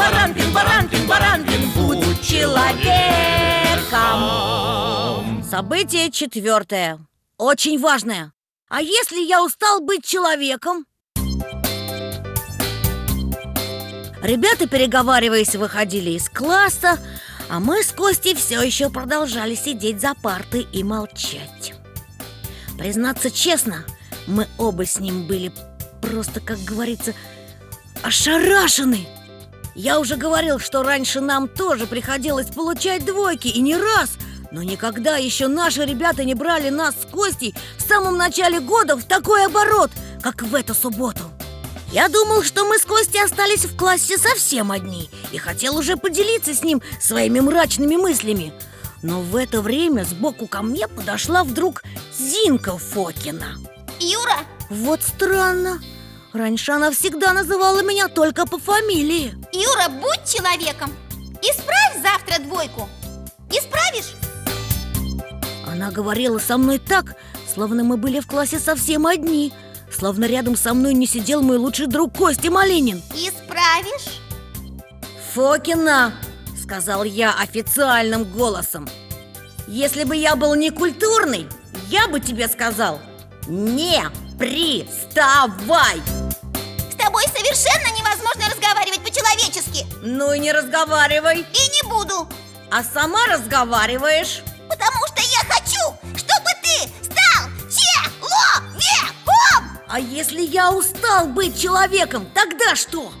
баранкин, баранкин, баранкин, будь человеком. Событие четвертое Очень важное. А если я устал быть человеком? Ребята, переговариваясь, выходили из класса А мы с Костей все еще продолжали сидеть за партой и молчать. Признаться честно, мы оба с ним были просто, как говорится, ошарашены Я уже говорил, что раньше нам тоже приходилось получать двойки и не раз. Но никогда еще наши ребята не брали нас с Костей в самом начале года в такой оборот, как в эту субботу. Я думал, что мы с Костей остались в классе совсем одни И хотел уже поделиться с ним своими мрачными мыслями. Но в это время сбоку ко мне подошла вдруг Зинка Фокина. Юра, Вот странно Раньше она всегда называла меня только по фамилии. Юра, будь человеком. Исправь завтра двойку. Исправишь? Она говорила со мной так, словно мы были в классе совсем одни Словно рядом со мной не сидел мой лучший друг Костя Малинин. Исправишь? Фокина, сказал я официальным голосом. Если бы я был не культурный, я бы тебе сказал Не приставай тобой совершенно невозможно разговаривать по-человечески. Ну и не разговаривай. И не буду. А сама разговариваешь. Потому что я хочу, чтобы ты стал человеком. А если я устал быть человеком, тогда что?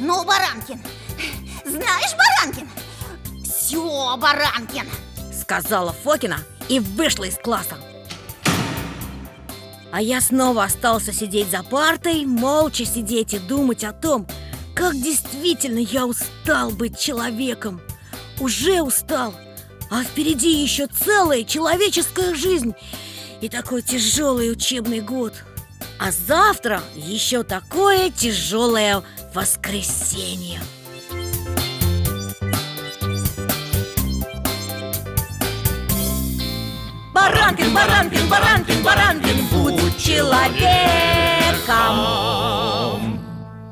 Ну, Баранкин, знаешь, Баранкин? Все, Баранкин. Сказала Фокина и вышла из класса А я снова остался сидеть за партой, молча сидеть и думать о том, как действительно я устал быть человеком. Уже устал, а впереди еще целая человеческая жизнь И такой тяжелый учебный год. А завтра еще такое тяжелое воскресенье. Баранкин, баранкин, баранкин, баранкин, будь человеком